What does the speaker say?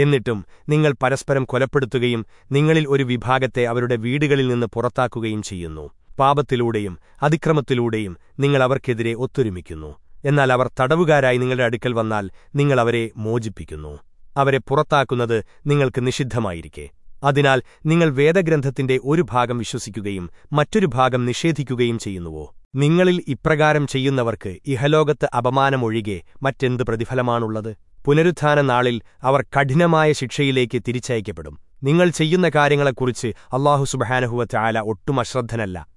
എന്നിട്ടും നിങ്ങൾ പരസ്പരം കൊലപ്പെടുത്തുകയും നിങ്ങളിൽ ഒരു വിഭാഗത്തെ അവരുടെ വീടുകളിൽ നിന്ന് പുറത്താക്കുകയും ചെയ്യുന്നു. പാപത്തിലൂടെയും അതിക്രമത്തിലൂടെയും നിങ്ങൾ അവർക്കെതിരെ ഒത്തൊരുമിക്കുന്നു. എന്നാൽ അവർ തടവുകാരായി നിങ്ങളുടെ അടുക്കൽ വന്നാൽ നിങ്ങൾ അവരെ മോചിപ്പിക്കുന്നു. അവരെ പുറത്താക്കുന്നത് നിങ്ങൾക്ക് നിഷിദ്ധമായിരിക്കെ. അതിനാൽ നിങ്ങൾ വേദഗ്രന്ഥത്തിന്റെ ഒരു ഭാഗം വിശ്വസിക്കുകയും മറ്റൊരു ഭാഗം നിഷേധിക്കുകയും ചെയ്യുന്നുവോ? നിങ്ങളിൽ ഇപ്രകാരം ചെയ്യുന്നവർക്ക് ഇഹലോകത്ത് അപമാനമൊഴികെ മറ്റെന്ത് പ്രതിഫലമാണുള്ളത്? പുനരുത്ഥാന നാളിൽ അവർ കഠിനമായ ശിക്ഷയിലേക്ക് തിരിച്ചയക്കപ്പെടും. നിങ്ങൾ ചെയ്യുന്ന കാര്യങ്ങളെക്കുറിച്ച് അള്ളാഹു സുബഹാനഹുവ ചായാല ഒട്ടും അശ്രദ്ധനല്ല.